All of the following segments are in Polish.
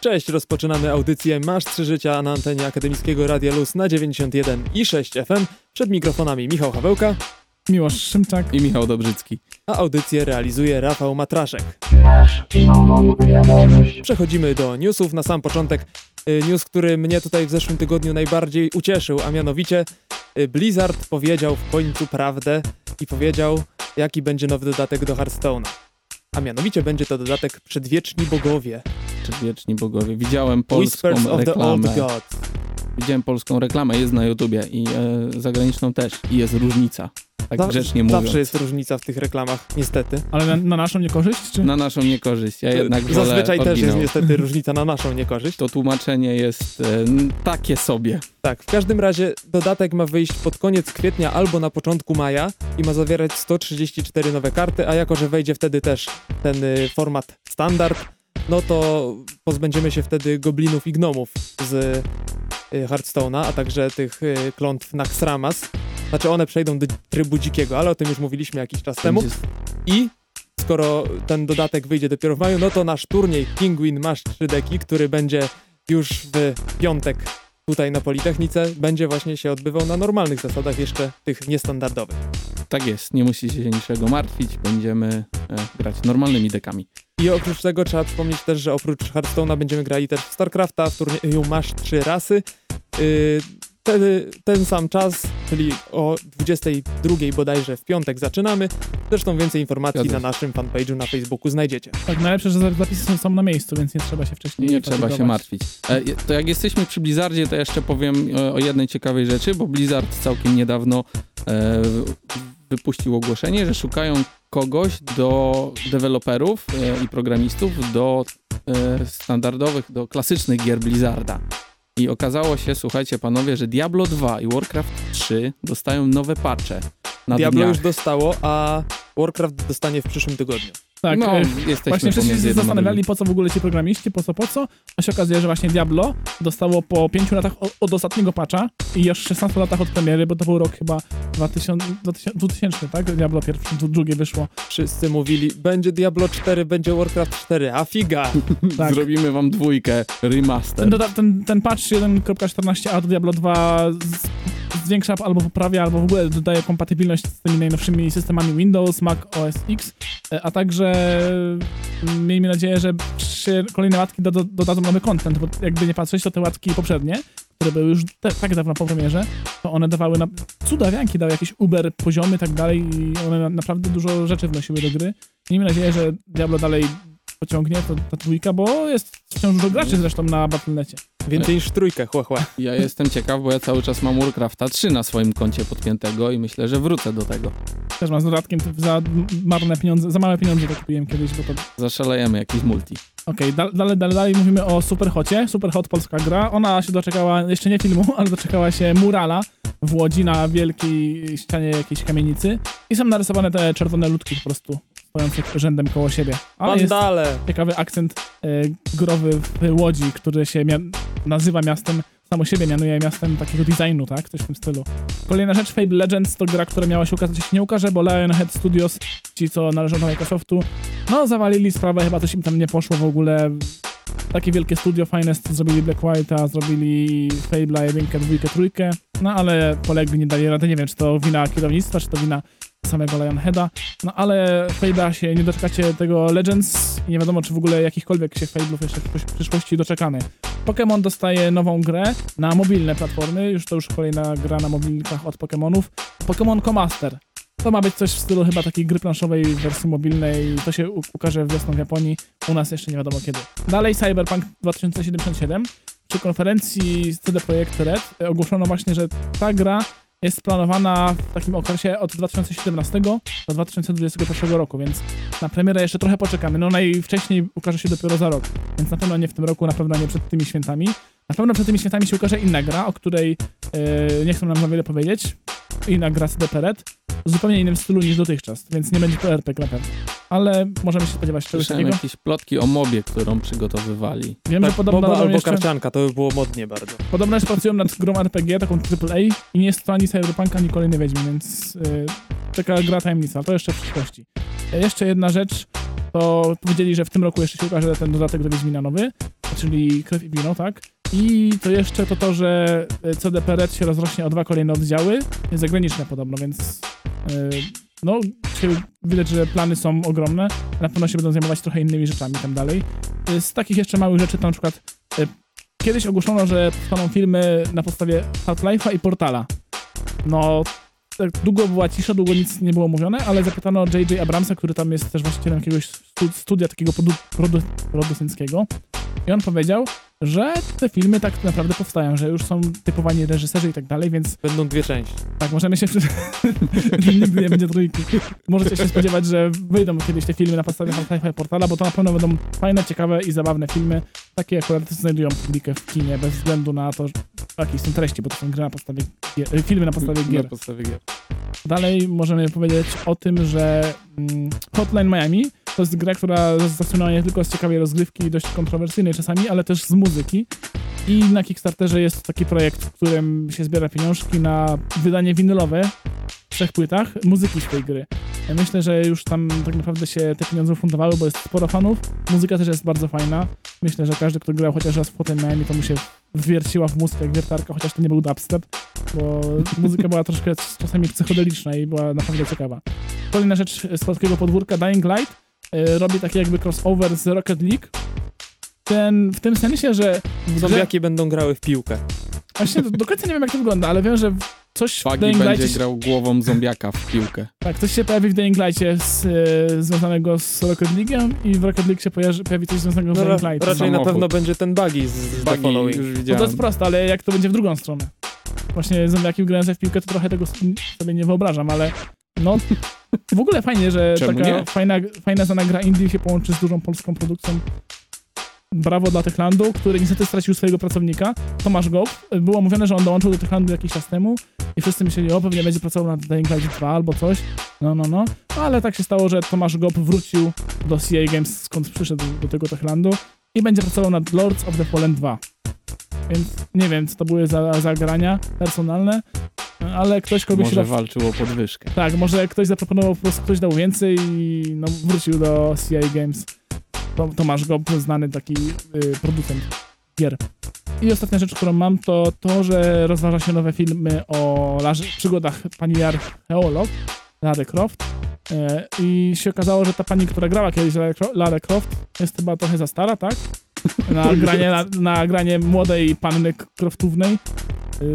Cześć, rozpoczynamy audycję Masz 3 życia na antenie Akademickiego Radia Luz na 91 i 6 FM. Przed mikrofonami Michał Hawełka, Miłosz Szymczak. i Michał Dobrzycki. a audycję realizuje Rafał Matraszek. Przechodzimy do newsów. Na sam początek y, news, który mnie tutaj w zeszłym tygodniu najbardziej ucieszył, a mianowicie y, Blizzard powiedział w końcu prawdę i powiedział, jaki będzie nowy dodatek do Hearthstone'a. A mianowicie będzie to dodatek Przedwieczni Bogowie. Przedwieczni bogowie. Widziałem polską Whispers of the Old reklamę. Gods. Widziałem polską reklamę, jest na YouTubie i e, zagraniczną też. I jest różnica. Tak Zaw- grzecznie mówiąc. Zawsze jest różnica w tych reklamach, niestety. Ale na, na naszą niekorzyść? Czy? Na naszą niekorzyść. Ja jednak wolę Zazwyczaj też jest niestety różnica na naszą niekorzyść. To tłumaczenie jest e, takie sobie. Tak, w każdym razie dodatek ma wyjść pod koniec kwietnia albo na początku maja i ma zawierać 134 nowe karty, a jako, że wejdzie wtedy też ten y, format standard, no to pozbędziemy się wtedy goblinów i gnomów z y, Hearthstone'a, a także tych y, klątw Naxxramas. Znaczy one przejdą do trybu dzikiego, ale o tym już mówiliśmy jakiś czas temu. I skoro ten dodatek wyjdzie dopiero w maju, no to nasz turniej Penguin Masz 3 deki, który będzie już w piątek tutaj na Politechnice, będzie właśnie się odbywał na normalnych zasadach, jeszcze tych niestandardowych. Tak jest, nie musicie się niczego martwić. Będziemy e, grać normalnymi dekami. I oprócz tego trzeba przypomnieć też, że oprócz Hearthstone'a będziemy grali też w StarCrafta, w turnieju Masz 3 rasy. Yy, wtedy ten sam czas, czyli o 22 bodajże w piątek zaczynamy. Zresztą więcej informacji Zgadza na naszym fanpage'u na Facebooku znajdziecie. Tak, najlepsze, że zapisy są- na miejscu, więc nie trzeba się wcześniej Nie trzeba się martwić. E, To jak jesteśmy przy Blizzardzie, to jeszcze powiem e, o jednej ciekawej rzeczy, bo Blizzard całkiem niedawno e, wypuścił ogłoszenie, że szukają kogoś do deweloperów e, i programistów do standardowych, do klasycznych gier Blizzarda. I okazało się, słuchajcie panowie, że Diablo 2 i Warcraft 3 dostają nowe patche. Na Diablo dniach. już dostało, a Warcraft dostanie w przyszłym tygodniu. Tak, no, e, jesteśmy Właśnie wszyscy się zastanawiali, po co w ogóle ci programiści, po co, po co. A się okazuje, że właśnie Diablo dostało po 5 latach od, od ostatniego patcha i już 16 latach od premiery, bo to był rok chyba 2000, 2000, 2000 tak? Diablo pierwsze, dru- drugie wyszło. Wszyscy mówili, będzie Diablo 4, będzie Warcraft 4, a figa! Tak. Zrobimy wam dwójkę, remaster. Ten, ten, ten patch 1.14a do Diablo 2 z, zwiększa albo poprawia, albo w ogóle dodaje kompatybilność z tymi najnowszymi systemami Windows, Mac OS X, e, a także mm, miejmy nadzieję, że kolejne łatki do, do, dodadzą nowy content, bo jakby nie patrzeć, to te łatki poprzednie, które były już te, tak dawno po premierze, to one dawały na, cudawianki, dały jakieś Uber poziomy i tak dalej i one na, naprawdę dużo rzeczy wnosiły do gry. Miejmy nadzieję, że Diablo dalej pociągnie to, ta dwójka, bo jest wciąż dużo graczy zresztą na Battle.necie. Więcej niż trójkę, chła, chła. Ja jestem ciekaw, bo ja cały czas mam Warcrafta 3 na swoim koncie podpiętego i myślę, że wrócę do tego. Też mam z dodatkiem za marne pieniądze, za małe pieniądze to kupiłem kiedyś, bo to... Zaszalejemy jakiś multi. Okej, dal- dalej, dalej, dalej mówimy o Superhocie. Superhot polska gra. Ona się doczekała, jeszcze nie filmu, ale doczekała się murala w Łodzi na wielkiej ścianie jakiejś kamienicy i są narysowane te czerwone ludki po prostu stojące rzędem koło siebie. Ale jest Mandale! ciekawy akcent e, growy w Łodzi, który się nazywa miastem, samo siebie mianuje miastem takiego designu, tak? Coś w tym stylu. Kolejna rzecz, Fable Legends to gra, która miała się ukazać, się nie ukaże, bo Lionhead Studios, ci co należą do Microsoftu, no zawalili sprawę, chyba coś im tam nie poszło w ogóle. Takie wielkie studio fajne zrobili Black White'a, zrobili Fable'a, jedynkę, dwójkę, trójkę, no ale polegli, nie dali rady, nie wiem, czy to wina kierownictwa, czy to wina samego Lionheada, no ale Fable'a się nie doczekacie tego Legends nie wiadomo, czy w ogóle jakichkolwiek się Fable'ów jeszcze w przysz- przyszłości doczekamy. Pokémon dostaje nową grę na mobilne platformy, już to już kolejna gra na mobilnikach od Pokémonów. Pokémon Comaster. To ma być coś w stylu chyba takiej gry planszowej w wersji mobilnej. To się ukaże wiosną w Japonii. U nas jeszcze nie wiadomo kiedy. Dalej Cyberpunk 2077. Przy konferencji CD Projekt Red ogłoszono właśnie, że ta gra jest planowana w takim okresie od 2017 do 2021 roku, więc na premierę jeszcze trochę poczekamy. No najwcześniej ukaże się dopiero za rok, więc na pewno nie w tym roku, na pewno nie przed tymi świętami. Na pewno przed tymi świętami się ukaże inna gra, o której e, nie chcą nam za wiele powiedzieć. Inna gra z CD Red w zupełnie innym stylu niż dotychczas, więc nie będzie to RPG na pewno. Ale możemy się spodziewać czegoś Słyszałem takiego. jakieś plotki o mobie, którą przygotowywali. Wiem, Tak, że podobno Boba albo jeszcze... karcianka, to by było modnie bardzo. Podobno że pracują nad grą RPG, taką AAA i nie jest to ani Cyberpunk, ani kolejny Wiedźmin, więc yy, taka gra tajemnica, to jeszcze w przyszłości. E, jeszcze jedna rzecz, to powiedzieli, że w tym roku jeszcze się ukaże ten dodatek do Wiedźmina nowy. czyli Krew i Wino, tak? I to jeszcze to to, że e, CDP Red się rozrośnie o dwa kolejne oddziały, zagraniczne podobno, więc e, no, widać, że plany są ogromne, na pewno się będą zajmować trochę innymi rzeczami tam dalej. E, Z takich jeszcze małych rzeczy to na przykład e, kiedyś ogłoszono, że powstaną filmy na podstawie Half-Life'a i Portala. No, tak długo była cisza, długo nic nie było mówione, ale zapytano J.J. Abramsa, który tam jest też właścicielem jakiegoś stu- studia takiego produ produ producenckiego i on powiedział, że te filmy tak naprawdę powstają, że już są typowani reżyserzy i tak dalej, więc Będą dwie części. tak, możemy się... nigdy nie będzie trójki. Możecie się spodziewać, że wyjdą kiedyś te filmy na podstawie Half-Life'a i Portala, bo to na pewno będą fajne, ciekawe i zabawne filmy, takie akurat znajdują publikę w kinie, bez względu na to, jakie są treści, bo to są gry na podstawie gier, e, filmy na podstawie gier. Na podstawie gier. Dalej możemy powiedzieć o tym, że mm, Hotline Miami to jest gra, która zasłynęła nie tylko z ciekawej rozgrywki, dość kontrowersyjnej czasami, ale też z muzyki. I na Kickstarterze jest taki projekt, w którym się zbiera pieniążki na wydanie winylowe w trzech płytach muzyki z tej gry. Myślę, że już tam tak naprawdę się te pieniądze ufundowały, bo jest sporo fanów. Muzyka też jest bardzo fajna. Myślę, że każdy, kto grał chociaż raz w Hotline to mu się wwierciła w mózg jak wiertarka, chociaż to nie był dubstep, bo muzyka była troszkę czasami psychodeliczna i była naprawdę ciekawa. Kolejna rzecz z polskiego podwórka, Dying Light, robi taki jakby crossover z Rocket League. Ten, w tym sensie, że w grze, Zombiaki będą grały w piłkę. właśnie do, do końca nie wiem jak to wygląda, ale wiem, że coś w Fagi Dying będzie Lightie, grał głową zombiaka w piłkę. tak, coś się pojawi w Dying Lightie z, y, związanego z Rocket League'em i w Rocket League się pojawi, pojawi coś związanego z No, Dying Light. raczej na pewno będzie ten buggy z, z The Fagi Following. już No to widziałem. jest proste, ale jak to będzie w drugą stronę? Właśnie zombiaki grające w piłkę, to trochę tego sobie nie wyobrażam, ale no w ogóle fajnie, że Czemu taka nie? fajna, fajna znana gra indie się połączy z dużą polską produkcją. Brawo dla Techlandu, który niestety stracił swojego pracownika, Tomasz Gop. Było mówione, że on dołączył do Techlandu jakiś czas temu i wszyscy myśleli, o pewnie będzie pracował nad Dying Light 2 albo coś. No, no, no. Ale tak się stało, że Tomasz Gop wrócił do CA Games, skąd przyszedł do tego Techlandu i będzie pracował nad Lords of the Fallen 2. Więc nie wiem, co to były za zagrania personalne, ale ktoś kogoś... Może ref- walczył o podwyżkę. tak, może ktoś zaproponował, po prostu ktoś dał więcej i no, wrócił do CI Games. To, Tomasz Gob, znany taki y, producent gier. I ostatnia rzecz, którą mam, to to, że rozważa się nowe filmy o Larze, przygodach pani archeolog, Lara Croft. E, I się okazało, że ta pani, która grała kiedyś Lara Croft, jest chyba trochę za stara, tak? Na granie, na, na granie młodej panny Croftównej. Y,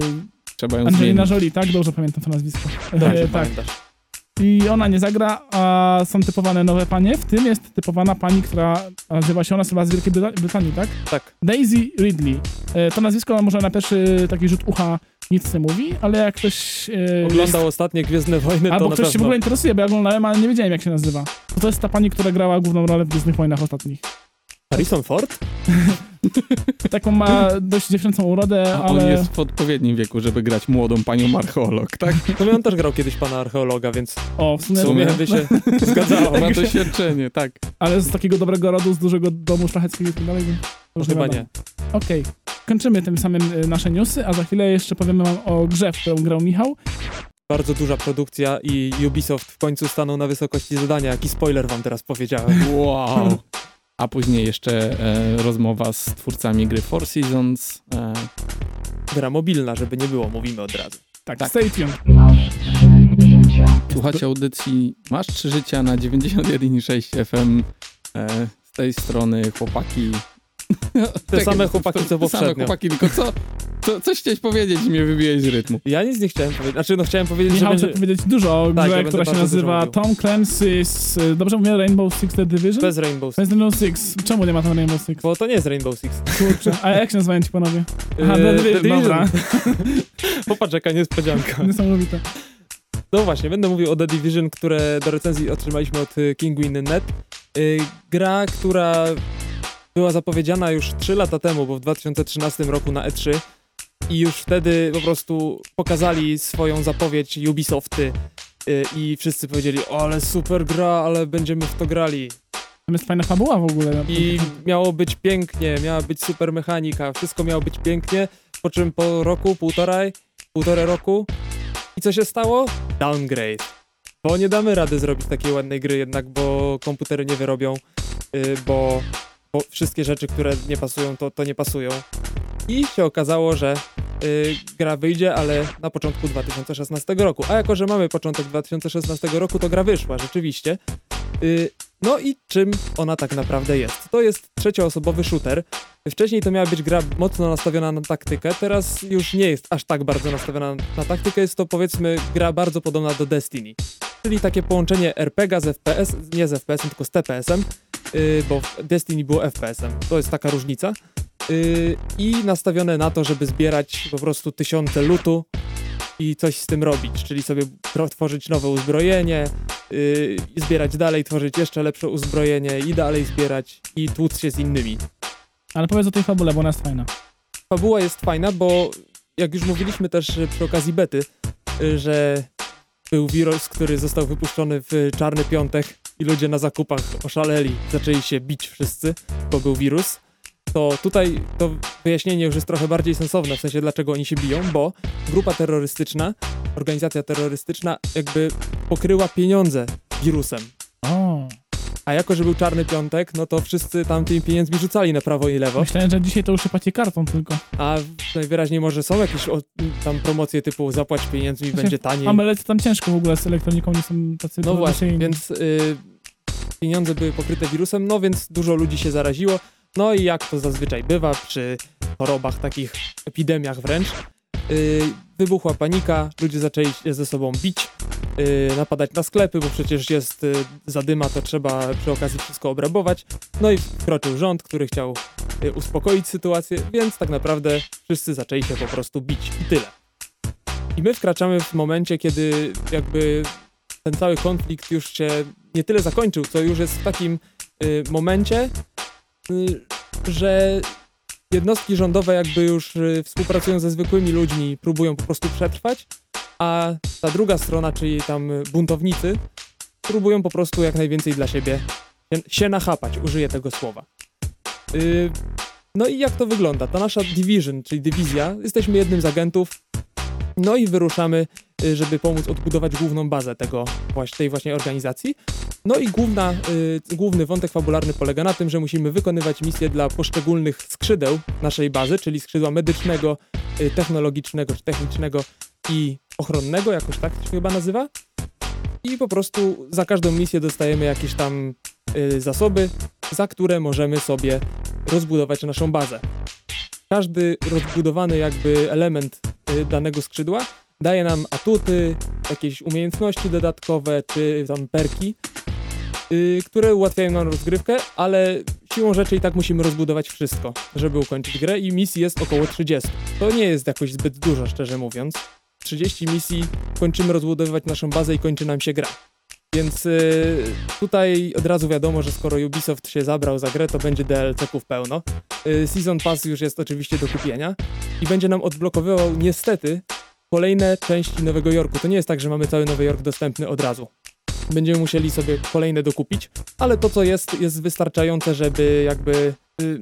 Trzeba ją Angelina zmienić. Jolie, tak? Dobrze pamiętam to nazwisko. Dobrze E, tak. pamiętasz. I ona nie zagra, a są typowane nowe panie, w tym jest typowana pani, która nazywa się, ona jest chyba z Wielkiej Bryta- Brytanii, tak? Tak. Daisy Ridley. E, To nazwisko może na pierwszy taki rzut ucha nic nie mówi, ale jak ktoś e, Oglądał ostatnie Gwiezdne Wojny, jest, to albo na ktoś się w pewno. ogóle interesuje, bo ja oglądałem, ale nie wiedziałem jak się nazywa. To, to jest ta pani, która grała główną rolę w Gwiezdnych Wojnach ostatnich. Harrison Ford? Taką ma dość dziewczęcą urodę, A on ale... jest w odpowiednim wieku, żeby grać młodą panią archeolog, tak? No on też grał kiedyś pana archeologa, więc O, w sumie... w sumie by się zgadzało. Ma doświadczenie, tak. Ale z takiego dobrego rodu, z dużego domu szlacheckiego i tak dalej. już Chyba wiadomo. nie. Okej. Kończymy tym samym y, nasze newsy, a za chwilę jeszcze powiemy wam o grze, w którą grał Michał. Bardzo duża produkcja i Ubisoft w końcu stanął na wysokości zadania. Jaki spoiler wam teraz powiedziałem. Wow. A później jeszcze e, rozmowa z twórcami gry Four Seasons. E, Gra mobilna, żeby nie było, mówimy od razu. Tak, Tak. stay tuned. słuchacie audycji Masz trzy życia na 91,6 FM. E, z tej strony chłopaki. Te same chłopaki, co Te same poprzednio. chłopaki, tylko co, co, coś chciałeś powiedzieć i mnie wybiłeś z rytmu. Ja nic nie chciałem powiedzieć. Znaczy, no chciałem powiedzieć, Michał że chce będzie powiedzieć dużo o Tak, grze, ja która się nazywa. Tom Clancy's... y, Dobrze mówię? Rainbow Six The Division? bez Rainbow To Six. jest Rainbow Six. Czemu nie ma tam Rainbow Six? Bo to nie jest Rainbow Six. Kurczę. A jak się nazywają ci panowie? Aha, Yy, The Division, dobra. Popatrz, jaka niespodzianka. Niesamowite. No właśnie, będę mówił o The Division, które do recenzji otrzymaliśmy od y, Kinguin.net. Y, Gra, która była zapowiedziana już 3 lata temu, bo w 2013 roku na E3 i już wtedy po prostu pokazali swoją zapowiedź Ubisofty y, i wszyscy powiedzieli, o ale super gra, ale będziemy w to grali. Tam jest fajna fabuła w ogóle. I miało być pięknie, miała być super mechanika, wszystko miało być pięknie, po czym po roku, półtoraj, półtora roku i co się stało? Downgrade. Bo nie damy rady zrobić takiej ładnej gry jednak, bo komputery nie wyrobią, yy, bo po, wszystkie rzeczy, które nie pasują, to, to nie pasują. I się okazało, że y, gra wyjdzie, ale na początku 2016 roku. A jako, że mamy początek 2016 roku, to gra wyszła, rzeczywiście. Y, no i czym ona tak naprawdę jest? To jest trzecioosobowy shooter. Wcześniej to miała być gra mocno nastawiona na taktykę, teraz już nie jest aż tak bardzo nastawiona na taktykę, jest to powiedzmy gra bardzo podobna do Destiny. Czyli takie połączenie RPG z FPS, nie z FPS-em, tylko z TPS-em, bo w Destiny było FPS-em. To jest taka różnica. Yy, I nastawione na to, żeby zbierać po prostu tysiące lutu i coś z tym robić, czyli sobie tworzyć nowe uzbrojenie, i zbierać dalej, tworzyć jeszcze lepsze uzbrojenie i dalej zbierać i tłuc się z innymi. Ale powiedz o tej fabule, bo ona jest fajna. Fabuła jest fajna, bo jak już mówiliśmy też y, przy okazji bety, y, że był wirus, który został wypuszczony w czarny piątek i ludzie na zakupach oszaleli, zaczęli się bić wszyscy, bo był wirus, to tutaj to wyjaśnienie już jest trochę bardziej sensowne, w sensie dlaczego oni się biją, bo grupa terrorystyczna, organizacja terrorystyczna jakby pokryła pieniądze wirusem. O, A jako, że był czarny piątek, no to wszyscy tam tymi pieniędzmi rzucali na prawo i lewo. myślałem, że dzisiaj to już pacie kartą tylko. A najwyraźniej może są jakieś o, tam promocje typu zapłać pieniędzmi, Znaczy, będzie taniej. Amelece tam ciężko w ogóle z elektroniką, nie są tacy No właśnie, tradycyjni. więc y, pieniądze były pokryte wirusem, no więc dużo ludzi się zaraziło. No i jak to zazwyczaj bywa przy chorobach, takich epidemiach wręcz, wybuchła panika, ludzie zaczęli się ze sobą bić, y, napadać na sklepy, bo przecież jest y, zadyma, to trzeba przy okazji wszystko obrabować. No i wkroczył rząd, który chciał y, uspokoić sytuację, więc tak naprawdę wszyscy zaczęli się po prostu bić i tyle. I my wkraczamy w momencie, kiedy jakby ten cały konflikt już się nie tyle zakończył, co już jest w takim y, momencie, y, że jednostki rządowe jakby już y, współpracują ze zwykłymi ludźmi, próbują po prostu przetrwać, a ta druga strona, czyli tam y, buntownicy, próbują po prostu jak najwięcej dla siebie się, nachapać, użyję tego słowa. Y, no i jak to wygląda? Ta nasza division, czyli dywizja, jesteśmy jednym z agentów, no i wyruszamy żeby pomóc odbudować główną bazę tego tej właśnie organizacji. No i główna, y, główny wątek fabularny polega na tym, że musimy wykonywać misje dla poszczególnych skrzydeł naszej bazy, czyli skrzydła medycznego, y, technologicznego czy technicznego i ochronnego, jakoś tak to się chyba nazywa. I po prostu za każdą misję dostajemy jakieś tam y, zasoby, za które możemy sobie rozbudować naszą bazę. Każdy rozbudowany jakby element y, danego skrzydła daje nam atuty, jakieś umiejętności dodatkowe czy tam perki, y, które ułatwiają nam rozgrywkę, ale siłą rzeczy i tak musimy rozbudować wszystko, żeby ukończyć grę i misji jest około 30. To nie jest jakoś zbyt dużo, szczerze mówiąc. 30 misji, kończymy rozbudowywać naszą bazę i kończy nam się gra. Więc y, tutaj od razu wiadomo, że skoro Ubisoft się zabrał za grę, to będzie DLC-ków pełno. Y, Season Pass już jest oczywiście do kupienia i będzie nam odblokowywał niestety kolejne części Nowego Jorku. To nie jest tak, że mamy cały Nowy Jork dostępny od razu. Będziemy musieli sobie kolejne dokupić, ale to co jest, jest wystarczające, żeby jakby,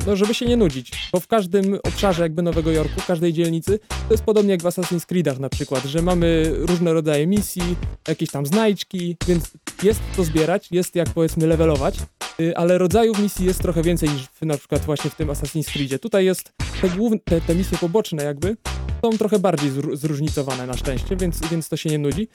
no żeby się nie nudzić, bo w każdym obszarze jakby Nowego Jorku, w każdej dzielnicy, to jest podobnie jak w Assassin's Creedach na przykład, że mamy różne rodzaje misji, jakieś tam znajdźki, więc jest to zbierać, jest jak powiedzmy levelować, y, ale rodzajów misji jest trochę więcej niż na przykład właśnie w tym Assassin's Creedzie. Tutaj jest te, główne, te, te misje poboczne jakby, są trochę bardziej zró- zróżnicowane na szczęście, więc, więc to się nie nudzi.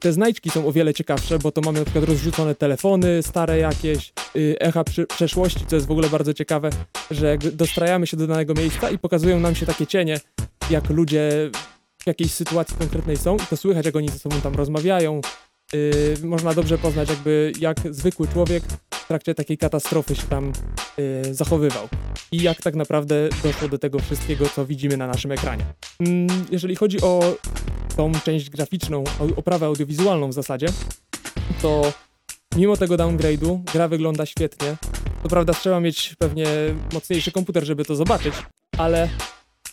Te znajdźki są o wiele ciekawsze, bo to mamy na przykład rozrzucone telefony stare jakieś, y, echa przeszłości, co jest w ogóle bardzo ciekawe, że jakby dostrajamy się do danego miejsca i pokazują nam się takie cienie, jak ludzie w jakiejś sytuacji konkretnej są i to słychać, jak oni ze sobą tam rozmawiają. Y, można dobrze poznać jakby jak zwykły człowiek w trakcie takiej katastrofy się tam y, zachowywał i jak tak naprawdę doszło do tego wszystkiego, co widzimy na naszym ekranie. Mm, Jeżeli chodzi o tą część graficzną, oprawę audiowizualną w zasadzie, to mimo tego downgrade'u gra wygląda świetnie. To prawda, trzeba mieć pewnie mocniejszy komputer, żeby to zobaczyć, ale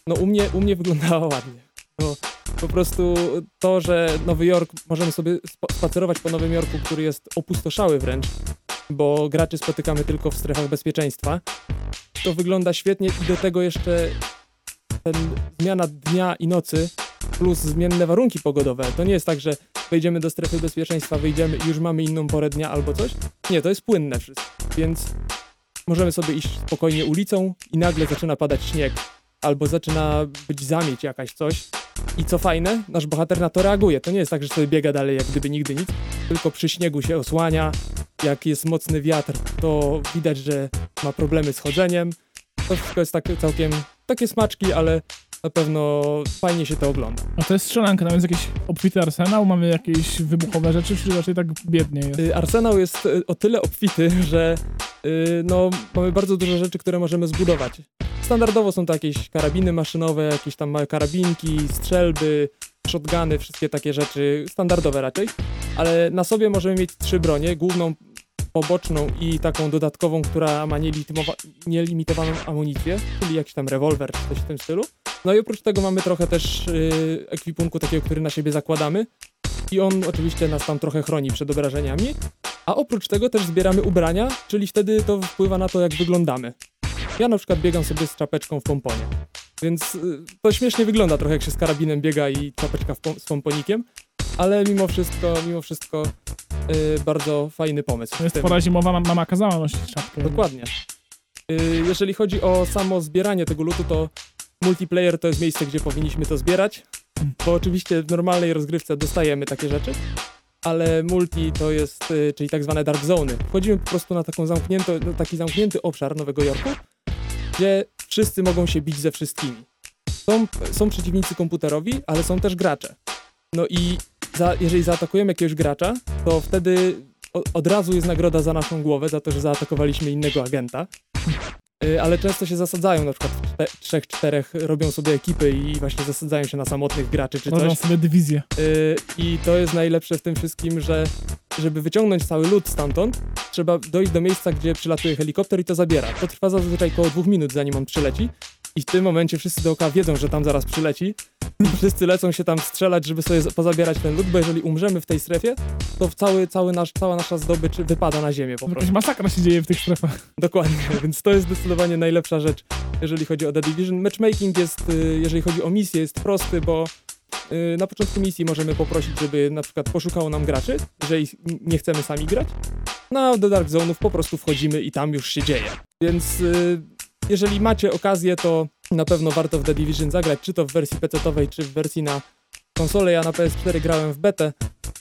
no u mnie, u mnie wyglądała ładnie. No, po prostu to, że Nowy Jork, możemy sobie spa- spacerować po Nowym Jorku, który jest opustoszały wręcz, bo graczy spotykamy tylko w strefach bezpieczeństwa, to wygląda świetnie i do tego jeszcze ten zmiana dnia i nocy plus zmienne warunki pogodowe. To nie jest tak, że wejdziemy do strefy bezpieczeństwa, wyjdziemy i już mamy inną porę dnia albo coś. Nie, to jest płynne wszystko. Więc możemy sobie iść spokojnie ulicą i nagle zaczyna padać śnieg, albo zaczyna być zamieć jakaś coś. I co fajne, nasz bohater na to reaguje. To nie jest tak, że sobie biega dalej jak gdyby nigdy nic, tylko przy śniegu się osłania. Jak jest mocny wiatr, to widać, że ma problemy z chodzeniem. To wszystko jest tak całkiem takie smaczki, ale na pewno fajnie się to ogląda. A to jest strzelanka, tam jest jakiś obfity arsenał, mamy jakieś wybuchowe rzeczy, czy raczej tak biednie jest? Y, Arsenał jest y, o tyle obfity, że y, no, mamy bardzo dużo rzeczy, które możemy zbudować. Standardowo są to jakieś karabiny maszynowe, jakieś tam małe karabinki, strzelby, shotguny, wszystkie takie rzeczy, standardowe raczej. Ale na sobie możemy mieć trzy bronie, główną, poboczną i taką dodatkową, która ma nielimitowaną amunicję, czyli jakiś tam rewolwer czy coś w tym stylu. No i oprócz tego mamy trochę też y, ekwipunku takiego, który na siebie zakładamy i on oczywiście nas tam trochę chroni przed obrażeniami. A oprócz tego też zbieramy ubrania, czyli wtedy to wpływa na to, jak wyglądamy. Ja na przykład biegam sobie z czapeczką w pomponie. Więc y, to śmiesznie wygląda trochę, jak się z karabinem biega i czapeczka z pomponikiem, ale mimo wszystko, mimo wszystko y, bardzo fajny pomysł. To jest tym. pora zimowa, mam- mama kazała nosić czapkę. Dokładnie. Y, Jeżeli chodzi o samo zbieranie tego lutu, to multiplayer to jest miejsce, gdzie powinniśmy to zbierać, bo oczywiście w normalnej rozgrywce dostajemy takie rzeczy, ale multi to jest, y, czyli tak zwane dark zony. Wchodzimy po prostu na taką zamknięto, na taki zamknięty obszar Nowego Jorku, gdzie wszyscy mogą się bić ze wszystkimi. Są, są przeciwnicy komputerowi, ale są też gracze. No i za, jeżeli zaatakujemy jakiegoś gracza, to wtedy od razu jest nagroda za naszą głowę, za to, że zaatakowaliśmy innego agenta. Y, Ale często się zasadzają, na przykład w czte- trzech, czterech robią sobie ekipy i właśnie zasadzają się na samotnych graczy czy Robią coś. sobie dywizję. Y, I to jest najlepsze w tym wszystkim, że żeby wyciągnąć cały lód stamtąd, trzeba dojść do miejsca, gdzie przylatuje helikopter i to zabiera. To trwa zazwyczaj około dwóch minut, zanim on przyleci. I w tym momencie wszyscy dookoła wiedzą, że tam zaraz przyleci. Wszyscy lecą się tam strzelać, żeby sobie pozabierać ten lód, bo jeżeli umrzemy w tej strefie, to cały, cały nasz, cała nasza zdobycz wypada na ziemię po prostu. Jakaś masakra się dzieje w tych strefach. Dokładnie, więc to jest zdecydowanie najlepsza rzecz, jeżeli chodzi o The Division. Matchmaking jest, y, jeżeli chodzi o misję, jest prosty, bo y, na początku misji możemy poprosić, żeby na przykład poszukało nam graczy, jeżeli nie chcemy sami grać. No a do Dark Zone'ów po prostu wchodzimy i tam już się dzieje. Więc y, jeżeli macie okazję, to na pewno warto w The Division zagrać, czy to w wersji PC-owej, czy w wersji na konsolę. Ja na PS4 grałem w betę.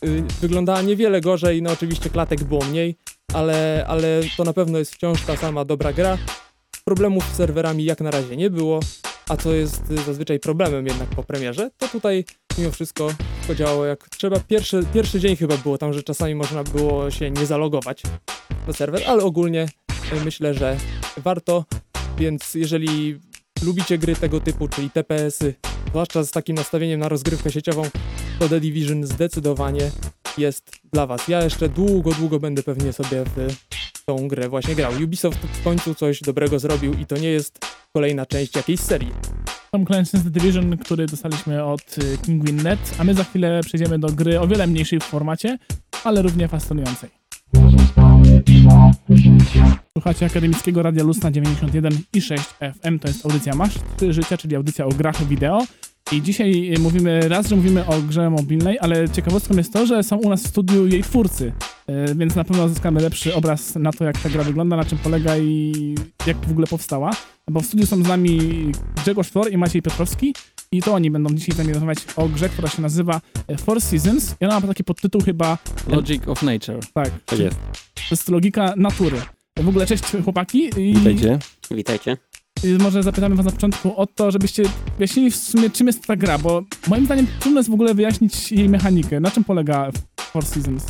Y, wyglądała niewiele gorzej, no oczywiście klatek było mniej, ale, ale to na pewno jest wciąż ta sama dobra gra. Problemów z serwerami jak na razie nie było, a co jest zazwyczaj problemem jednak po premierze, to tutaj mimo wszystko podziałało jak trzeba. Pierwszy, pierwszy dzień chyba było tam, że czasami można było się nie zalogować na serwer, ale ogólnie myślę, że warto, więc jeżeli lubicie gry tego typu, czyli TPS-y, zwłaszcza z takim nastawieniem na rozgrywkę sieciową, to The Division zdecydowanie jest dla was. Ja jeszcze długo, długo będę pewnie sobie w tą grę właśnie grał. Ubisoft w końcu coś dobrego zrobił i to nie jest kolejna część jakiejś serii. Tom Clancy's The Division, który dostaliśmy od y, Penguin.net, a my za chwilę przejdziemy do gry o wiele mniejszej w formacie, ale równie fascynującej. Słuchacie Akademickiego Radia Luz na 91 i 6 FM. To jest audycja Masz 3 Życia, czyli audycja o grach wideo. I dzisiaj y, mówimy, raz, że mówimy o grze mobilnej, ale ciekawostką jest to, że są u nas w studiu jej twórcy, y, więc na pewno zyskamy lepszy obraz na to, jak ta gra wygląda, na czym polega i jak w ogóle powstała. Bo w studiu są z nami Grzegorz Flor i Maciej Piotrowski i to oni będą dzisiaj z nami rozmawiać o grze, która się nazywa e, Four Seasons. I ona ma taki podtytuł chyba, Logic of Nature. tak, Tak jest. to jest logika natury. W ogóle cześć chłopaki i Witajcie. Witajcie. i może zapytamy was na początku o to, żebyście wyjaśnili w sumie czym jest ta gra, bo moim zdaniem trudno jest w ogóle wyjaśnić jej mechanikę. Na czym polega Four Seasons?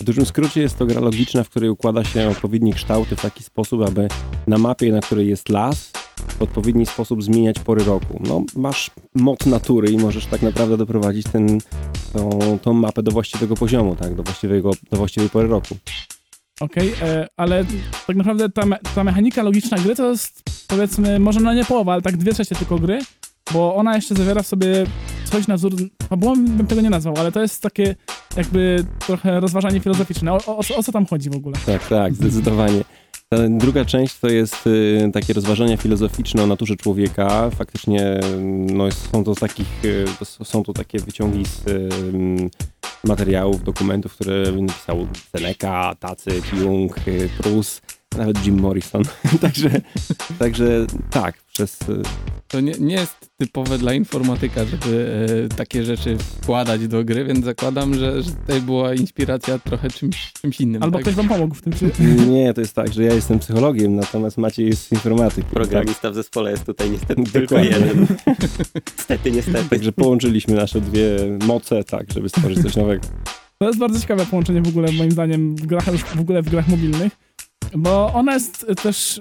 W dużym skrócie jest to gra logiczna, w której układa się odpowiednie kształty w taki sposób, aby na mapie, na której jest las, w odpowiedni sposób zmieniać pory roku. No, masz moc natury i możesz tak naprawdę doprowadzić ten, tą, tą mapę do właściwego poziomu, tak, do, właściwego, do właściwej pory roku. Okej, e, ale tak naprawdę ta, me- ta mechanika logiczna gry to jest powiedzmy, może no nie połowa, ale tak dwie trzecie tylko gry, bo ona jeszcze zawiera w sobie coś na wzór, fabułą bym tego nie nazwał, ale to jest takie jakby trochę rozważanie filozoficzne. O, o, o co tam chodzi w ogóle? Tak, tak, zdecydowanie. Ta druga część to jest y, takie rozważania filozoficzne o naturze człowieka. Faktycznie no, jest- są, to takich, y, są to takie wyciągi z y, mm, materiałów, dokumentów, które napisał Seneca, Tacyt, Jung, y, Prus, nawet Jim Morrison. także, także tak, przez... y, To nie, nie jest typowe dla informatyka, żeby e, takie rzeczy wkładać do gry, więc zakładam, że, że tutaj była inspiracja trochę czymś, czymś innym. Albo tak? ktoś wam pomógł w tym, czy... Nie, to jest tak, że ja jestem psychologiem, natomiast Maciej jest informatykiem. Tak, Programista w zespole jest tutaj niestety tylko jeden. niestety, niestety. Także połączyliśmy nasze dwie moce, tak, żeby stworzyć coś nowego. To jest bardzo ciekawe połączenie w ogóle, moim zdaniem, w grach, w ogóle w grach mobilnych, bo ona jest też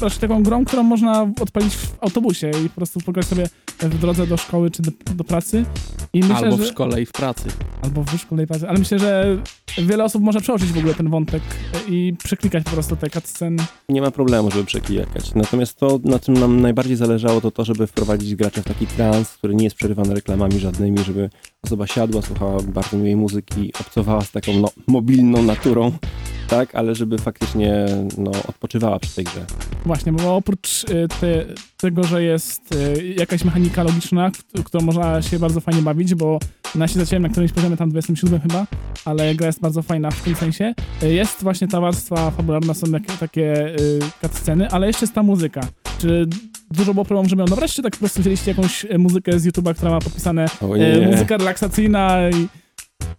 yy, taką grą, którą można odpalić w autobusie i po prostu pograć sobie w drodze do szkoły czy do, do pracy. I myślę, Albo w że, szkole i w pracy. Albo w szkole i pracy, ale myślę, że wiele osób może przeoczyć w ogóle ten wątek i przeklikać po prostu te cutsceny. Nie ma problemu, żeby przeklikać. Natomiast to, na czym nam najbardziej zależało, to to, żeby wprowadzić gracza w taki trans, który nie jest przerywany reklamami żadnymi, żeby osoba siadła, słuchała bardzo miłej muzyki, obcowała z taką no, mobilną naturą, tak, ale żeby faktycznie no, odpoczywała przy tej grze. Właśnie, bo oprócz y, te, tego, że jest y, jakaś mechanika logiczna, którą można się bardzo fajnie bawić, bo na się zacząłem na którymś poziomie, tam 27 chyba, ale gra jest bardzo fajna w tym sensie. Y, Jest właśnie ta warstwa fabularna, są takie y, cutsceny, ale jeszcze jest ta muzyka. Czy dużo było problemów, żeby ją dobrać, czy tak po prostu wzięliście jakąś y, muzykę z YouTube'a, która ma y, nie. muzyka relaksacyjna i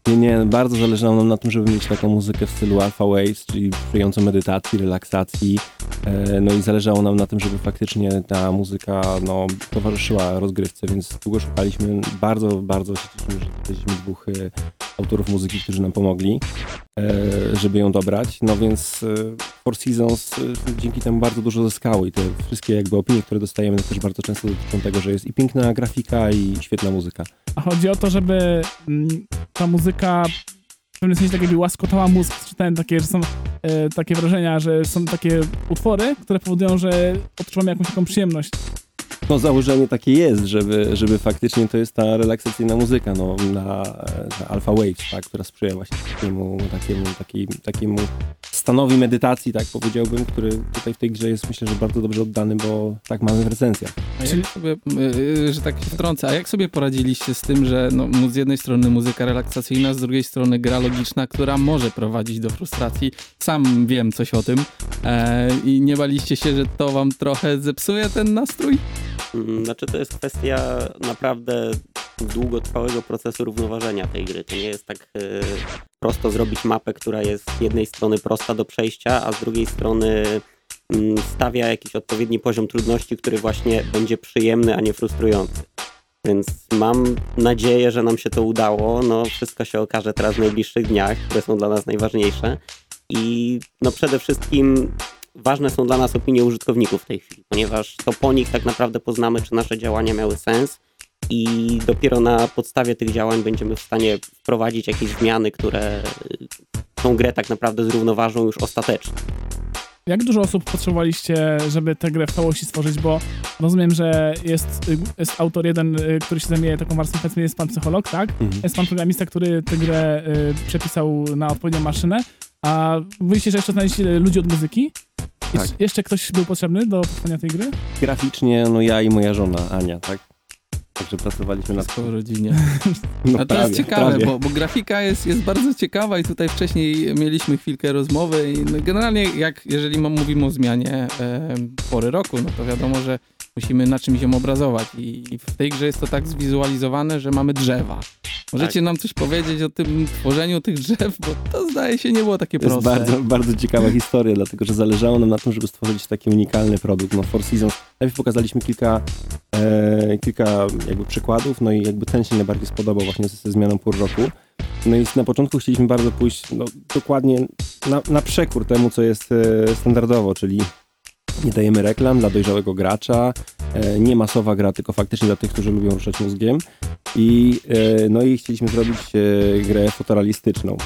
Nie, nie, bardzo zależało nam na tym, żeby mieć taką muzykę w stylu Alpha Waves, czyli sprzyjającą medytacji, relaksacji. E, No i zależało nam na tym, żeby faktycznie ta muzyka no, towarzyszyła rozgrywce, więc długo szukaliśmy. Bardzo, bardzo się cieszymy, że znaleźliśmy dwóch e, autorów muzyki, którzy nam pomogli, e, żeby ją dobrać. No więc Four Seasons dzięki temu bardzo dużo zyskało i te wszystkie jakby opinie, które dostajemy też bardzo często dotyczą tego, że jest i piękna grafika i świetna muzyka. A chodzi o to, żeby mm, ta muzyka w pewnym sensie tak jakby łaskotała mózg. Czytałem takie, że są e, takie wrażenia, że są takie utwory, które powodują, że odczuwamy jakąś taką przyjemność. No założenie takie jest, żeby, żeby faktycznie to jest ta relaksacyjna muzyka no, na, na Alpha Waves, tak, która sprzyja właśnie takiemu, takiemu, takiej, takiemu stanowi medytacji, tak powiedziałbym, który tutaj w tej grze jest myślę, że bardzo dobrze oddany, bo tak mamy w recenzjach. A sobie, y, że tak się wtrącę, a jak sobie poradziliście z tym, że no, z jednej strony muzyka relaksacyjna, z drugiej strony gra logiczna, która może prowadzić do frustracji? Sam wiem coś o tym e, i nie baliście się, że to wam trochę zepsuje ten nastrój? Mm, Znaczy to jest kwestia naprawdę długotrwałego procesu równoważenia tej gry. To nie jest tak e, prosto zrobić mapę, która jest z jednej strony prosta do przejścia, a z drugiej strony mm, stawia jakiś odpowiedni poziom trudności, który właśnie będzie przyjemny, a nie frustrujący. Więc mam nadzieję, że nam się to udało. No, wszystko się okaże teraz w najbliższych dniach, które są dla nas najważniejsze. I no przede wszystkim ważne są dla nas opinie użytkowników w tej chwili, ponieważ to po nich tak naprawdę poznamy, czy nasze działania miały sens i dopiero na podstawie tych działań będziemy w stanie wprowadzić jakieś zmiany, które y, tą grę tak naprawdę zrównoważą już ostatecznie. Jak dużo osób potrzebowaliście, żeby tę grę w całości stworzyć, bo rozumiem, że jest, y, jest autor jeden, y, który się zajmuje taką warstwą, powiedzmy jest pan psycholog, tak? Mhm. Jest pan programista, który tę grę y, przepisał na odpowiednią maszynę, a mówiliście, że jeszcze znaleźliście ludzi od muzyki? Tak. Jeszcze, ktoś był potrzebny do powstania tej gry? Graficznie, no ja i moja żona Ania, tak? Także pracowaliśmy nad Wszystko w rodzinie. no, A to prawie, jest ciekawe, bo, bo grafika jest, jest bardzo ciekawa i tutaj wcześniej mieliśmy chwilkę rozmowy i no generalnie jak, jeżeli mam- mówimy o zmianie e, pory roku, no to wiadomo, że musimy na czymś ją obrazować i, i w tej grze jest to tak zwizualizowane, że mamy drzewa. Możecie Tak. nam coś powiedzieć o tym tworzeniu tych drzew, bo to zdaje się nie było takie To jest proste. bardzo, bardzo ciekawa historia, dlatego że zależało nam na tym, żeby stworzyć taki unikalny produkt. No Four Seasons, najpierw pokazaliśmy kilka, e, kilka jakby przykładów, no i jakby ten się najbardziej spodobał właśnie ze zmianą pór roku. No i na początku chcieliśmy bardzo pójść no, dokładnie na, na przekór temu, co jest e, standardowo, czyli nie dajemy reklam dla dojrzałego gracza, e, nie masowa gra, tylko faktycznie dla tych, którzy lubią ruszać mózgiem. I, e, no i chcieliśmy zrobić e, grę fotorealistyczną.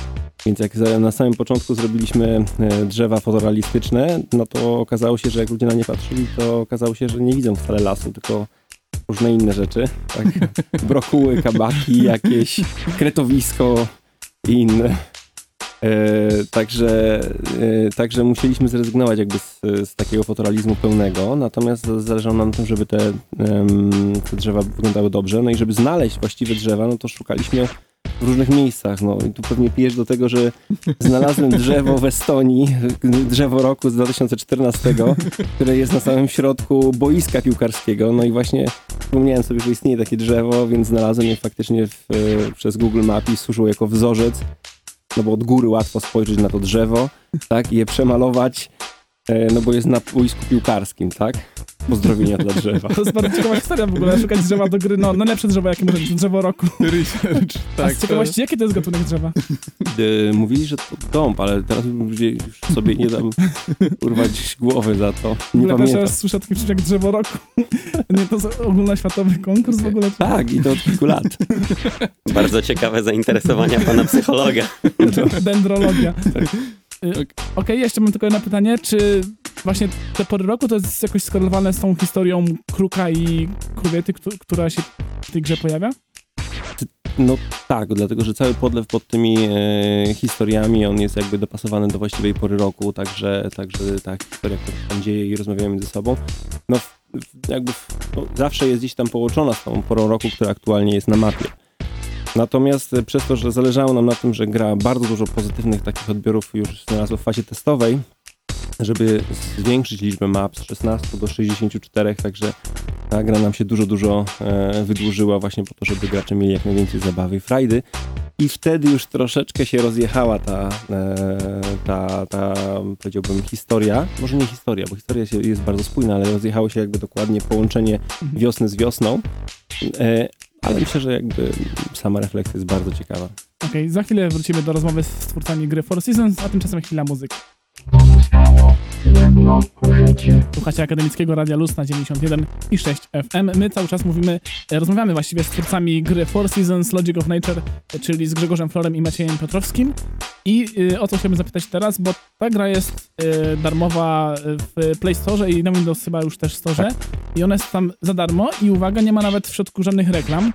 Więc jak na samym początku zrobiliśmy drzewa fotorealistyczne, no to okazało się, że jak ludzie na nie patrzyli, to okazało się, że nie widzą wcale lasu, tylko różne inne rzeczy. Tak? Brokuły, kabaki, jakieś kretowisko i inne. E, także, e, także musieliśmy zrezygnować jakby z, z takiego fotorealizmu pełnego, natomiast zależało nam na tym, żeby te, te drzewa wyglądały dobrze, no i żeby znaleźć właściwe drzewa, no to szukaliśmy w różnych miejscach. No i tu pewnie pijesz do tego, że znalazłem drzewo w Estonii, drzewo roku z 2014, które jest na samym środku boiska piłkarskiego. No i właśnie wspomniałem sobie, że istnieje takie drzewo, więc znalazłem je faktycznie w, e, przez Google Maps i służył jako wzorzec, no bo od góry łatwo spojrzeć na to drzewo, tak, i je przemalować, no bo jest na boisku piłkarskim, tak? Pozdrowienia dla drzewa. To jest bardzo ciekawa historia w ogóle, szukać drzewa do gry, no najlepsze drzewo jakie może być, drzewo roku. Research, A tak. z ciekawości, jaki to jest gatunek drzewa? E, mówili, że to dąb, ale teraz już sobie nie dam urwać głowy za to. W Nie ogóle pierwszy pamiętam. raz słyszę czymś jak drzewo roku. Nie, to jest ogólnoświatowy konkurs w ogóle. Tak, i to od kilku lat. Bardzo ciekawe zainteresowania pana psychologa. Dendrologia. Y, Okej, jeszcze mam tylko jedno pytanie. Czy właśnie te pory roku to jest jakoś skorelowane z tą historią kruka i któ- która się w tej grze pojawia? No tak, dlatego że cały podlew pod tymi e, historiami, on jest jakby dopasowany do właściwej pory roku, także, także ta historia, która się tam dzieje i rozmawiamy ze sobą, no w, w, jakby w, no, zawsze jest gdzieś tam połączona z tą porą roku, która aktualnie jest na mapie. Natomiast e, przez to, że zależało nam na tym, że gra bardzo dużo pozytywnych takich odbiorów już znalazła w fazie testowej, żeby zwiększyć liczbę map z 16 do 64, także ta gra nam się dużo, dużo e, wydłużyła właśnie po to, żeby gracze mieli jak najwięcej zabawy i frajdy. I wtedy już troszeczkę się rozjechała ta, e, ta, ta, powiedziałbym, historia. Może nie historia, bo historia się, jest bardzo spójna, ale rozjechało się jakby dokładnie połączenie wiosny z wiosną. E, ale myślę, że jakby sama refleksja jest bardzo ciekawa. Okej, za chwilę wrócimy do rozmowy z twórcami gry Four Seasons, a tymczasem chwila muzyki. Słuchacie Akademickiego Radia Luz na 91 i 6 FM. My cały czas mówimy, e, rozmawiamy właściwie z twórcami gry Four Seasons Logic of Nature, e, czyli z Grzegorzem Florem i Maciejem Piotrowskim. I y, o co chciałbym zapytać teraz, bo ta gra jest darmowa w Play Store i na Windows chyba już też Store. I ona jest tam za darmo i uwaga, nie ma nawet w środku żadnych reklam.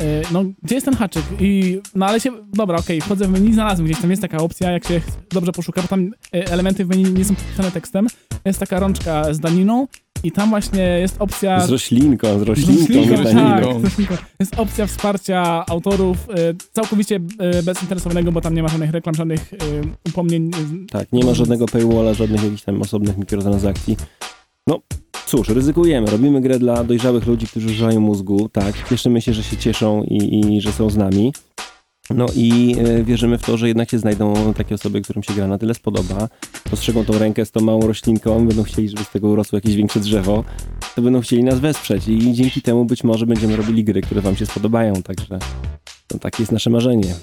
E, No, gdzie jest ten haczyk? I, no ale się, dobra, okej, wchodzę w menu, znalazłem gdzieś tam jest taka opcja, jak się dobrze poszuka, bo tam e, elementy w menu nie są podpisane tekstem. Jest taka rączka z daniną i tam właśnie jest opcja... Z roślinką, z roślinką, Roślinką, nie tak, daniną. z roślinką. Jest opcja wsparcia autorów, e, całkowicie bezinteresownego, bo tam nie ma żadnych reklam, żadnych upomnień. Tak, nie ma żadnego paywalla, żadnych jakichś tam osobnych mikrotransakcji. No cóż, ryzykujemy. Robimy grę dla dojrzałych ludzi, którzy używają mózgu. Tak, cieszymy się, że się cieszą i, i że są z nami. No i e, wierzymy w to, że jednak się znajdą takie osoby, którym się gra na tyle spodoba. Postrzegą tą rękę z tą małą roślinką, będą chcieli, żeby z tego urosło jakieś większe drzewo, to będą chcieli nas wesprzeć i dzięki temu być może będziemy robili gry, które wam się spodobają. Także no, takie jest nasze marzenie.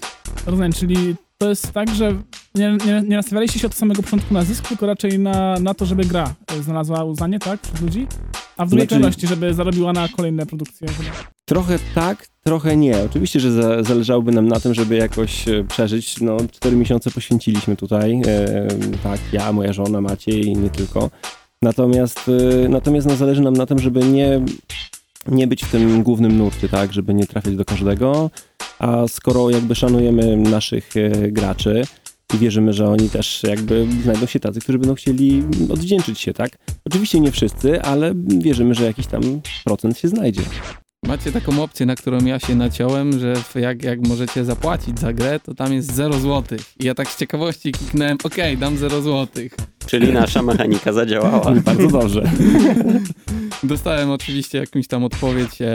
Rozumiem, czyli to jest tak, że nie, nie, nie nastawialiście się od samego początku na zysk, tylko raczej na, na to, żeby gra znalazła uznanie, tak, wśród ludzi? A w drugiej Znaczy- kolejności, żeby zarobiła na kolejne produkcje. Trochę tak, trochę nie. Oczywiście, że za, zależałoby nam na tym, żeby jakoś e, przeżyć. No, cztery miesiące poświęciliśmy tutaj. E, tak, ja, moja żona, Maciej i nie tylko. Natomiast, e, natomiast no, zależy nam na tym, żeby nie, nie być w tym głównym nurcie, tak, żeby nie trafiać do każdego. A skoro jakby szanujemy naszych e, graczy i wierzymy, że oni też jakby znajdą się tacy, którzy będą chcieli odwdzięczyć się, tak? Oczywiście nie wszyscy, ale wierzymy, że jakiś tam procent się znajdzie. Macie taką opcję, na którą ja się naciąłem, że jak, jak możecie zapłacić za grę, to tam jest 0 zł. I ja tak z ciekawości kliknąłem, okej, dam 0 zł. Czyli nasza mechanika zadziałała. Bardzo dobrze. Dostałem oczywiście jakąś tam odpowiedź, e,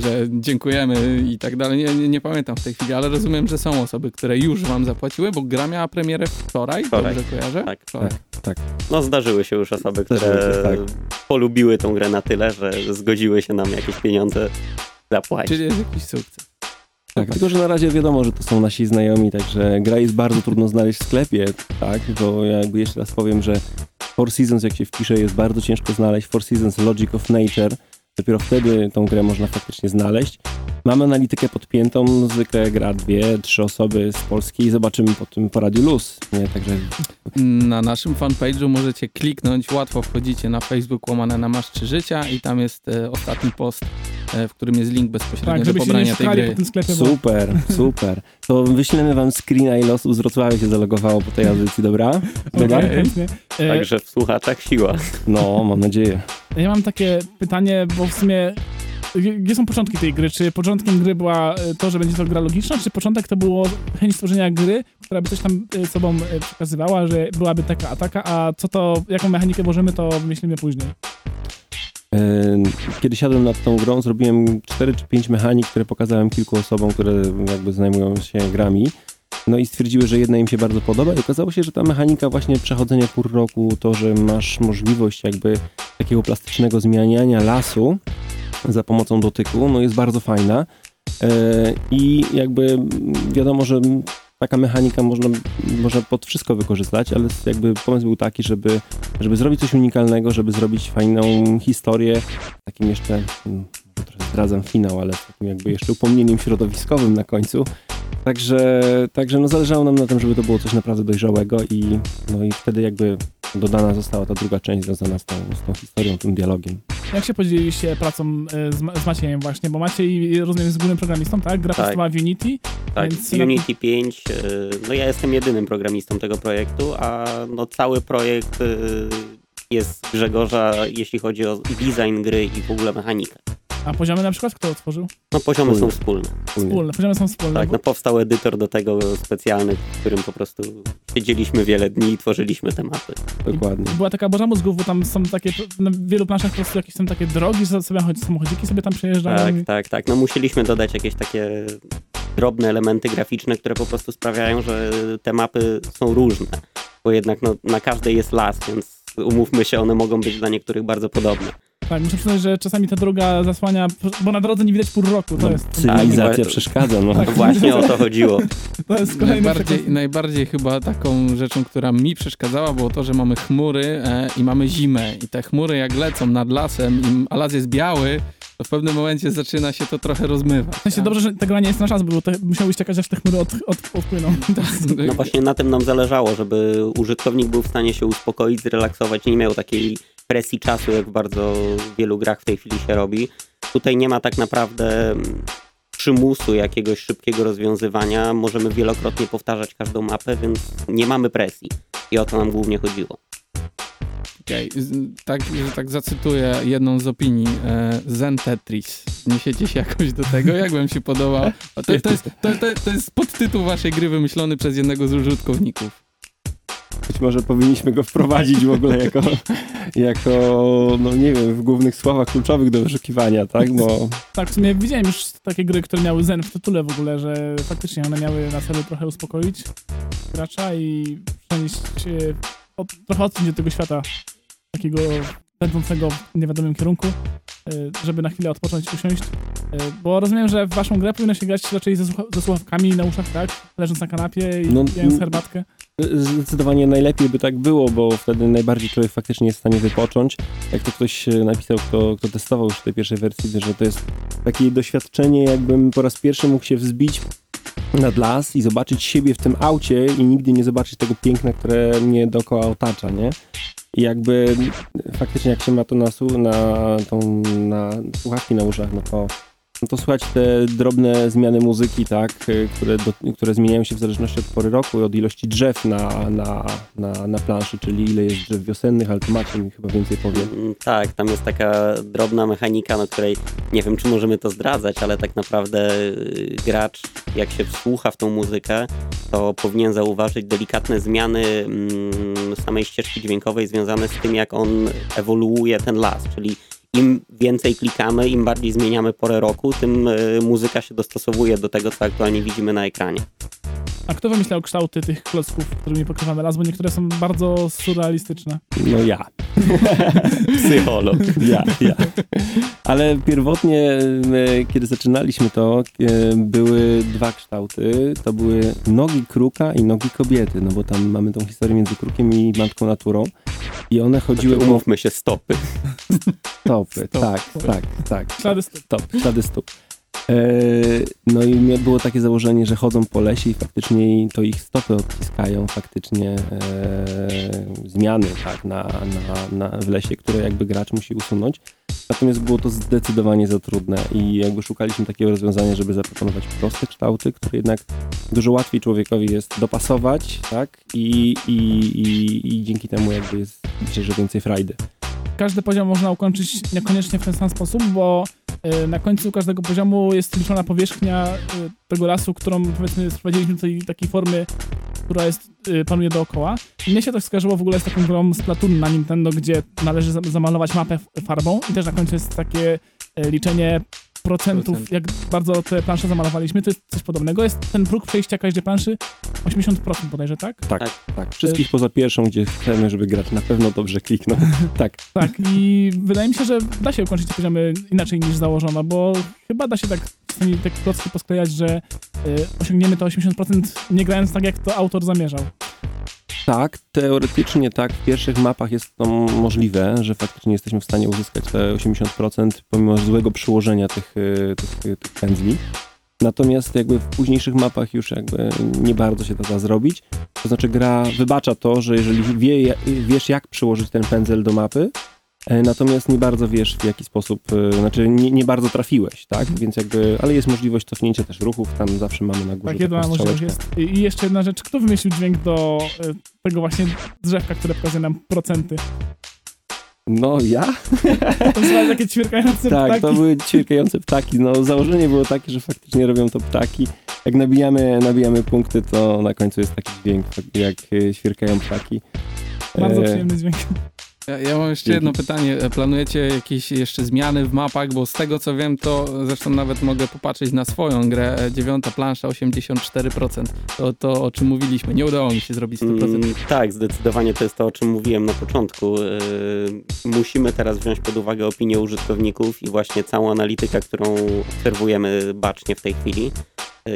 że dziękujemy i tak dalej. Nie, nie, nie pamiętam w tej chwili, ale rozumiem, że są osoby, które już wam zapłaciły, bo gra miała premierę wczoraj, Wczoraj. dobrze kojarzę? Tak. Wczoraj. Tak. No zdarzyły się już osoby, które się, tak. polubiły tą grę na tyle, że zgodziły się nam jakieś pieniądze zapłacić. Czyli jest jakiś sukces. Tak, tylko że na razie wiadomo, że to są nasi znajomi, także gra jest bardzo trudno znaleźć w sklepie, tak, bo ja jakby jeszcze raz powiem, że Four Seasons jak się wpisze jest bardzo ciężko znaleźć, Four Seasons Logic of Nature, dopiero wtedy tą grę można faktycznie znaleźć. Mamy analitykę podpiętą, zwykle gra dwie, trzy osoby z Polski i zobaczymy po tym po Radiu Luz, nie, także Na naszym fanpage'u możecie kliknąć, łatwo wchodzicie na Facebook łamane na Masz 3 Życia i tam jest e, ostatni post, e, w którym jest link bezpośrednio Tak, do pobrania tej gry. po tym sklepie, bo super, super. To wyślemy wam screena ile osób z Wrocławia się zalogowało po tej audycji, dobra? Dobra? Chętnie. E, Także w słuchaczach siła. No, mam nadzieję. Ja mam takie pytanie, bo w sumie Gdzie są początki tej gry? Czy początkiem gry była e, to, że będzie to gra logiczna, czy początek to było chęć stworzenia gry, która by coś tam e, sobą e, przekazywała, że byłaby taka ataka, a co to, jaką mechanikę włożymy, to wymyślimy później. Kiedy siadłem nad tą grą, zrobiłem 4 czy 5 mechanik, które pokazałem kilku osobom, które jakby zajmują się grami. No i stwierdziły, że jedna im się bardzo podoba i okazało się, że ta mechanika właśnie przechodzenia pór roku, to, że masz możliwość jakby takiego plastycznego zmieniania lasu za pomocą dotyku, no jest bardzo fajna. E, I jakby wiadomo, że taka mechanika można, można pod wszystko wykorzystać, ale jakby pomysł był taki, żeby, żeby zrobić coś unikalnego, żeby zrobić fajną historię, takim jeszcze, mm, trochę zdradzam finał, ale takim jakby jeszcze upomnieniem środowiskowym na końcu. Także, także no zależało nam na tym, żeby to było coś naprawdę dojrzałego i, no i wtedy jakby dodana została ta druga część związana z tą, z tą historią, tym dialogiem. Jak się podzieliliście pracą e, z, z Maciejem właśnie, bo Maciej, rozumiem, jest głównym programistą, tak? Gra Tak. powstała w Unity. Tak, Więc- Unity 5, y, no ja jestem jedynym programistą tego projektu, a no cały projekt y, jest Grzegorza, jeśli chodzi o design gry i w ogóle mechanikę. A poziomy na przykład kto otworzył? No poziomy są Wspólne. wspólne. Wspólne, poziomy są wspólne. Tak, bo- no powstał edytor do tego specjalny, w którym po prostu siedzieliśmy wiele dni i tworzyliśmy te mapy. Dokładnie. Była taka burza mózgów, bo tam są takie, na wielu planszach po prostu jakieś są takie drogi, że sobie samochodziki sobie tam przejeżdżają. Tak, i- tak, tak. No musieliśmy dodać jakieś takie drobne elementy graficzne, które po prostu sprawiają, że te mapy są różne. Bo jednak no, na każdej jest las, więc umówmy się, one mogą być dla niektórych bardzo podobne. Tak, muszę przyznać, że czasami ta droga zasłania, bo na drodze nie widać pół roku, to No, jest, cywilizacja Tak. przeszkadza, no. Tak. Właśnie o to chodziło. to jest kolejny Najbardziej, przekaz. najbardziej chyba taką rzeczą, która mi przeszkadzała, było to, że mamy chmury e, i mamy zimę. I te chmury jak lecą nad lasem, i, a las jest biały, to w pewnym momencie zaczyna się to trochę rozmywać. W sensie dobrze, że ta gra nie jest na czas, bo to musiałbyś czekać, aż te chmury od, od, odpłyną. No właśnie na tym nam zależało, żeby użytkownik był w stanie się uspokoić, zrelaksować, nie miał takiej presji czasu, jak w bardzo wielu grach w tej chwili się robi. Tutaj nie ma tak naprawdę mm, przymusu jakiegoś szybkiego rozwiązywania. Możemy wielokrotnie powtarzać każdą mapę, więc nie mamy presji. I o to nam głównie chodziło. Okej, z- tak, tak zacytuję jedną z opinii. E, Zen Tetris. Niesiecie się jakoś do tego? Jak wam się podobał? To, to, jest, to, to jest podtytuł waszej gry wymyślony przez jednego z użytkowników. Być może powinniśmy go wprowadzić w ogóle jako, jako, no nie wiem, w głównych słowach kluczowych do wyszukiwania, tak? Bo Tak, w sumie widziałem już takie gry, które miały zen w tytule w ogóle, że faktycznie one miały na celu trochę uspokoić gracza i przenieść się, od, trochę odciąć od tego świata takiego pędzącego w niewiadomym kierunku, y, żeby na chwilę odpocząć, usiąść. Y, Bo rozumiem, że w waszą grę powinno się grać raczej ze, ze słuchawkami na uszach, tak? Leżąc na kanapie i No, pijając n- herbatkę. zdecydowanie najlepiej by tak było, bo wtedy najbardziej człowiek faktycznie jest w stanie wypocząć. Jak to ktoś e, napisał, kto, kto testował już w tej pierwszej wersji, że to jest takie doświadczenie, jakbym po raz pierwszy mógł się wzbić nad las i zobaczyć siebie w tym aucie i nigdy nie zobaczyć tego piękna, które mnie dookoła otacza, nie? I jakby faktycznie jak się ma to na, na, tą, na słuchawki na uszach, no to, no to słychać te drobne zmiany muzyki, tak, y, które, do, które zmieniają się w zależności od pory roku i od ilości drzew na, na, na, na planszy, czyli ile jest drzew wiosennych, ale tu Maciej mi chyba więcej powie. Mm, Tak, tam jest taka drobna mechanika, no której nie wiem, czy możemy to zdradzać, ale tak naprawdę y, gracz, jak się wsłucha w tą muzykę, to powinien zauważyć delikatne zmiany mm, samej ścieżki dźwiękowej związane z tym, jak on ewoluuje ten las, czyli im więcej klikamy, im bardziej zmieniamy porę roku, tym y, muzyka się dostosowuje do tego, co aktualnie widzimy na ekranie. A kto wymyślał kształty tych klocków, którymi pokrywamy las? Bo niektóre są bardzo surrealistyczne. No ja. Psycholog. Ja, ja. Ale pierwotnie, e, kiedy zaczynaliśmy to, e, były dwa kształty. To były nogi kruka i nogi kobiety, no bo tam mamy tą historię między krukiem i matką naturą. I one chodziły Znaczy, umówmy się, stopy. stopy. Stop. Tak, tak, tak. Ślady stóp. Stop, ślady stóp. E, no i było takie założenie, że chodzą po lesie i faktycznie to ich stopy odciskają faktycznie e, zmiany tak, na, na, na, w lesie, które jakby gracz musi usunąć. Natomiast było to zdecydowanie za trudne i jakby szukaliśmy takiego rozwiązania, żeby zaproponować proste kształty, które jednak dużo łatwiej człowiekowi jest dopasować, tak? I, i, i, i dzięki temu jakby jest myślę, że więcej frajdy. każdy poziom można ukończyć niekoniecznie w ten sam sposób, bo na końcu każdego poziomu jest liczona powierzchnia e, tego lasu, którą powiedzmy sprowadziliśmy do tej takiej formy, która jest, e, panuje dookoła. I mnie się to skojarzyło w ogóle z taką grą Splatoon na Nintendo, gdzie należy za- zamalować mapę farbą i też na końcu jest takie e, liczenie procentów, Procent. jak bardzo te plansze zamalowaliśmy. To jest coś podobnego. Jest ten próg przejścia każdej planszy 80% bodajże, tak? Tak, Tak. tak. Wszystkich poza pierwszą, gdzie chcemy, żeby gracz na pewno dobrze kliknął. Tak. Tak, i wydaje mi się, że da się ukończyć te poziomy inaczej niż założono, bo chyba da się tak czasami te klocki posklejać, że y, osiągniemy to 80% nie grając tak, jak to autor zamierzał. Tak, teoretycznie tak, w pierwszych mapach jest to możliwe, że faktycznie jesteśmy w stanie uzyskać te 80% pomimo złego przyłożenia tych, y, tych, tych pędzli. Natomiast jakby w późniejszych mapach już jakby nie bardzo się to da zrobić. To znaczy gra wybacza to, że jeżeli wie, wiesz jak przyłożyć ten pędzel do mapy, e, natomiast nie bardzo wiesz w jaki sposób, e, znaczy nie, nie bardzo trafiłeś, tak? Więc jakby, ale jest możliwość cofnięcia też ruchów, tam zawsze mamy na górze Tak, jedna możliwość jest. I jeszcze jedna rzecz, kto wymyślił dźwięk do y, tego właśnie drzewka, które pokazuje nam procenty? No ja? To są takie ćwierkające Tak, ptaki. to były ćwierkające ptaki. No, założenie było takie, że faktycznie robią to ptaki. Jak nabijamy, nabijamy punkty, to na końcu jest taki dźwięk, jak e, ćwierkają ptaki. Bardzo E, przyjemny dźwięk. Ja, ja mam jeszcze jedno pytanie. Planujecie jakieś jeszcze zmiany w mapach? Bo z tego co wiem, to zresztą nawet mogę popatrzeć na swoją grę. e, Dziewiąta plansza, 84%. To, to o czym mówiliśmy. Nie udało mi się zrobić 100%. Mm, tak, zdecydowanie to jest to, o czym mówiłem na początku. Yy, musimy teraz wziąć pod uwagę opinię użytkowników i właśnie całą analitykę, którą obserwujemy bacznie w tej chwili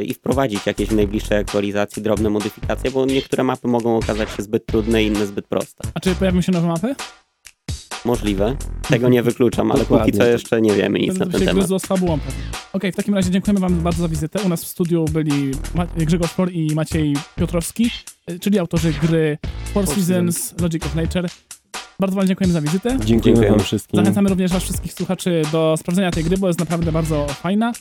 i wprowadzić jakieś w najbliższej aktualizacji drobne modyfikacje, bo niektóre mapy mogą okazać się zbyt trudne, inne zbyt proste. A czy pojawią się nowe mapy? Możliwe. Tego nie wykluczam, ale Dokładnie. póki co jeszcze nie wiemy nic Pewnie na to ten się temat. gryzło z fabułą pewnie. Okej, w takim razie dziękujemy wam bardzo za wizytę. U nas w studiu byli Ma- Grzegorz Por i Maciej Piotrowski, y, czyli autorzy gry Four Four Seasons Logic of Nature. Bardzo wam dziękujemy za wizytę. Dziękujemy Dziękujemy. wam wszystkim. Zachęcamy również was wszystkich słuchaczy do sprawdzenia tej gry, bo jest naprawdę bardzo fajna.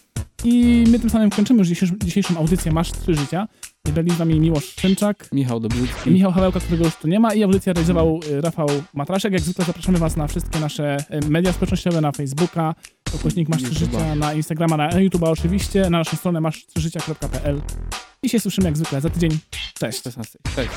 I my tym samym kończymy już dzisiejszą, dzisiejszą audycję Masz Trzy Życia. Byli z nami Miłosz Szymczak, Michał Dobrzycki. Michał Hawełka, którego już tu nie ma i audycję realizował y, Rafał Matraszek. Jak zwykle zapraszamy was na wszystkie nasze y, media społecznościowe, na Facebooka, ukośnik Masz Trzy YouTube'a. Życia, na Instagrama, na YouTube'a oczywiście, na naszą stronę masztrzyżycia.pl i się słyszymy jak zwykle za tydzień. Cześć! 16. Cześć.